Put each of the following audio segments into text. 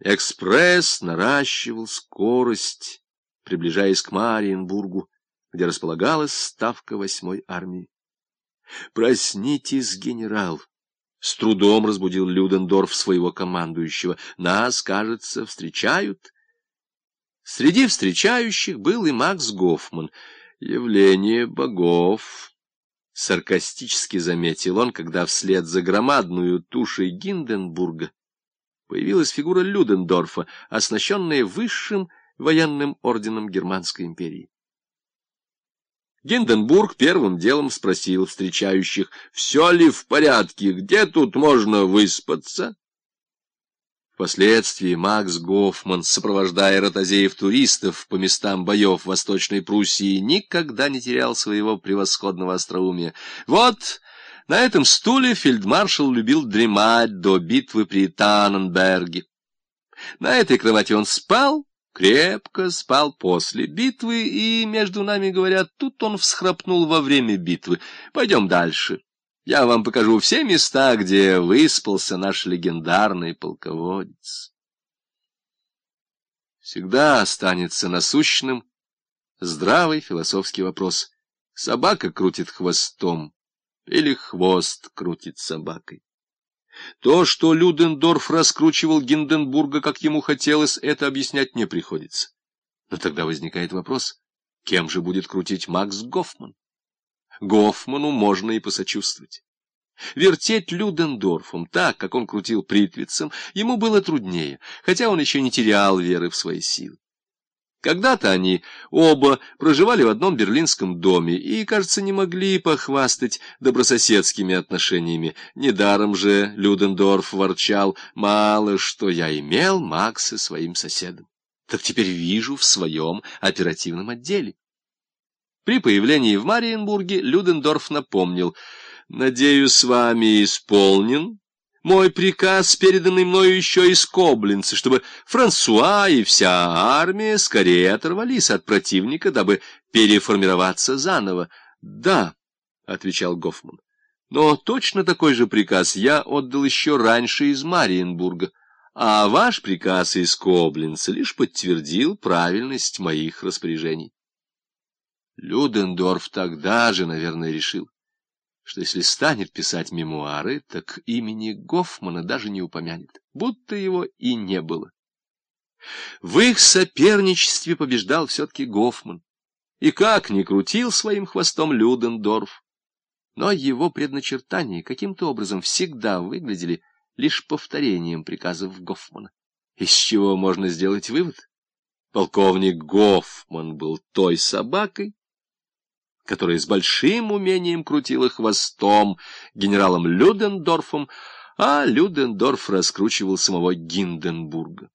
Экспресс наращивал скорость, приближаясь к Мариенбургу, где располагалась ставка восьмой армии. «Проснитесь, генерал!» — с трудом разбудил Людендорф своего командующего. «Нас, кажется, встречают». Среди встречающих был и Макс Гофман. «Явление богов», — саркастически заметил он, когда вслед за громадную тушей Гинденбурга появилась фигура Людендорфа, оснащенная высшим военным орденом Германской империи. Гинденбург первым делом спросил встречающих, все ли в порядке, где тут можно выспаться? Впоследствии Макс Гофман, сопровождая ротозеев-туристов по местам боев Восточной Пруссии, никогда не терял своего превосходного остроумия. Вот на этом стуле фельдмаршал любил дремать до битвы при Танненберге. На этой кровати он спал, крепко спал после битвы, и, между нами говорят, тут он всхрапнул во время битвы. Пойдем дальше. Я вам покажу все места, где выспался наш легендарный полководец. Всегда останется насущным здравый философский вопрос. Собака крутит хвостом, или хвост крутит собакой. То, что Людендорф раскручивал Гинденбурга, как ему хотелось, это объяснять не приходится. Но тогда возникает вопрос, кем же будет крутить Макс Гофман? Гофману можно и посочувствовать. Вертеть Людендорфом так, как он крутил Притвицем, ему было труднее, хотя он еще не терял веры в свои силы. Когда-то они оба проживали в одном берлинском доме и, кажется, не могли похвастать добрососедскими отношениями. Недаром же Людендорф ворчал «Мало что я имел Макса своим соседом, так теперь вижу в своем оперативном отделе». При появлении в Мариенбурге Людендорф напомнил «Надеюсь, с вами исполнен мой приказ, переданный мною еще из Коблинца, чтобы Франсуа и вся армия скорее оторвались от противника, дабы переформироваться заново. — Да, — отвечал Гофман, — но точно такой же приказ я отдал еще раньше из Мариенбурга, а ваш приказ из Коблинца лишь подтвердил правильность моих распоряжений. Людендорф тогда же, наверное, решил, что если станет писать мемуары, так имени Гофмана даже не упомянет, будто его и не было. В их соперничестве побеждал все-таки Гофман, и как ни крутил своим хвостом Людендорф, но его предначертания каким-то образом всегда выглядели лишь повторением приказов Гофмана. Из чего можно сделать вывод? Полковник Гофман был той собакой, которая с большим умением крутила хвостом генералом Людендорфом, а Людендорф раскручивал самого Гинденбурга.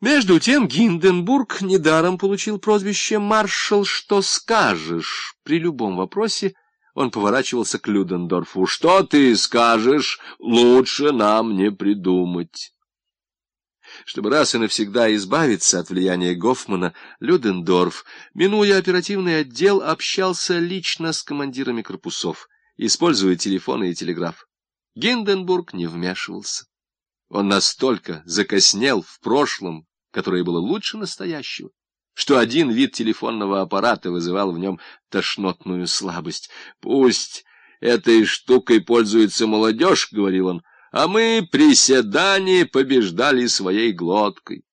Между тем Гинденбург недаром получил прозвище «маршал, что скажешь». При любом вопросе он поворачивался к Людендорфу. «Что ты скажешь? Лучше нам не придумать». Чтобы раз и навсегда избавиться от влияния Гофмана, Людендорф, минуя оперативный отдел, общался лично с командирами корпусов, используя телефоны и телеграф. Гинденбург не вмешивался. Он настолько закоснел в прошлом, которое было лучше настоящего, что один вид телефонного аппарата вызывал в нем тошнотную слабость. «Пусть этой штукой пользуется молодежь», — говорил он, а мы приседание побеждали своей глоткой.